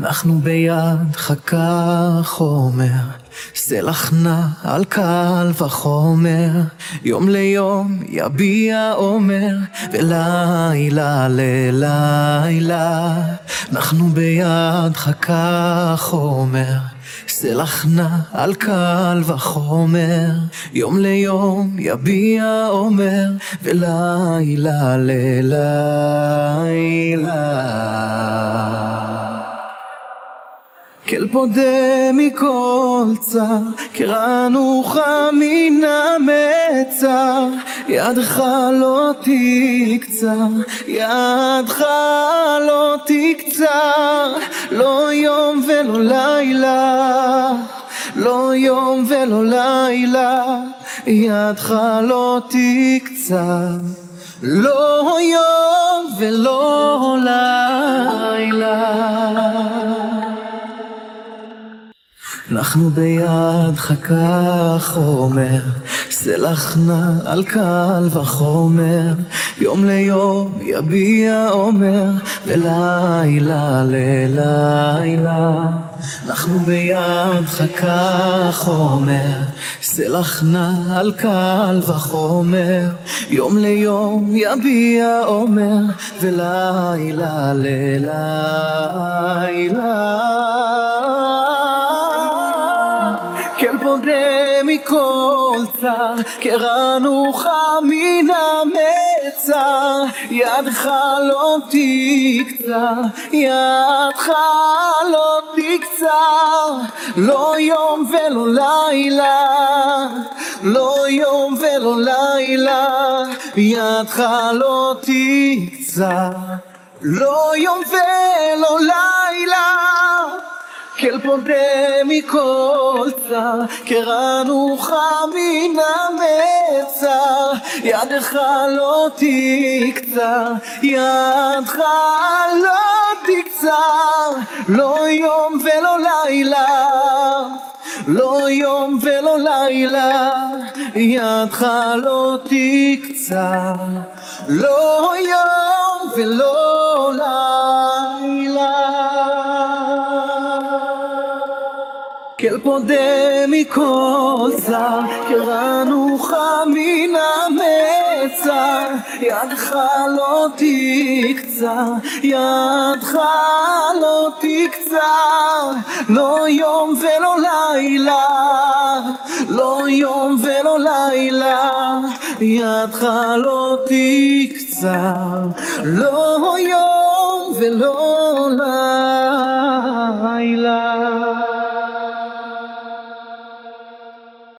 אנחנו ביד חכה חומר, סלח נע על קל וחומר, יום ליום יביע עומר, ולילה ללילה, אנחנו ביד חכה חומר. סלח נע על קל וחומר, יום ליום יביע עומר, ולילה ללילה. פודה מכל צר, קרנוך מן המצר, ידך לא תקצר, ידך לא תקצר, לא יום ולא לילה, לא יום ולא לילה, ידך לא תקצר, לא יום ולא לילה. אנחנו ביד חכה חומר, סלח נע על קל וחומר, יום ליום יביע עומר, ולילה ללילה. אנחנו ביד חכה חומר, סלח נע על קל וחומר, יום ליום יביע עומר, ולילה ללילה. כל פודה מכל צר, קרנוך מן המצר, ידך לא תקצר, ידך לא תקצר, לא יום ולא לילה, לא יום ולא לילה, ידך לא תקצר, לא יום ולא לילה. כל פודה מכל צר, קרנוך מן המצר, ידך לא תקצר, ידך לא תקצר, לא יום ולא לילה, לא יום ולא לילה, ידך לא תקצר, לא יום ולא כל פודה מכל צר, קרנוך מן המצר, ידך לא תקצר, ידך לא תקצר, לא יום ולא לילה, לא יום ולא לילה, ידך לא תקצר, לא יום ולא לילה.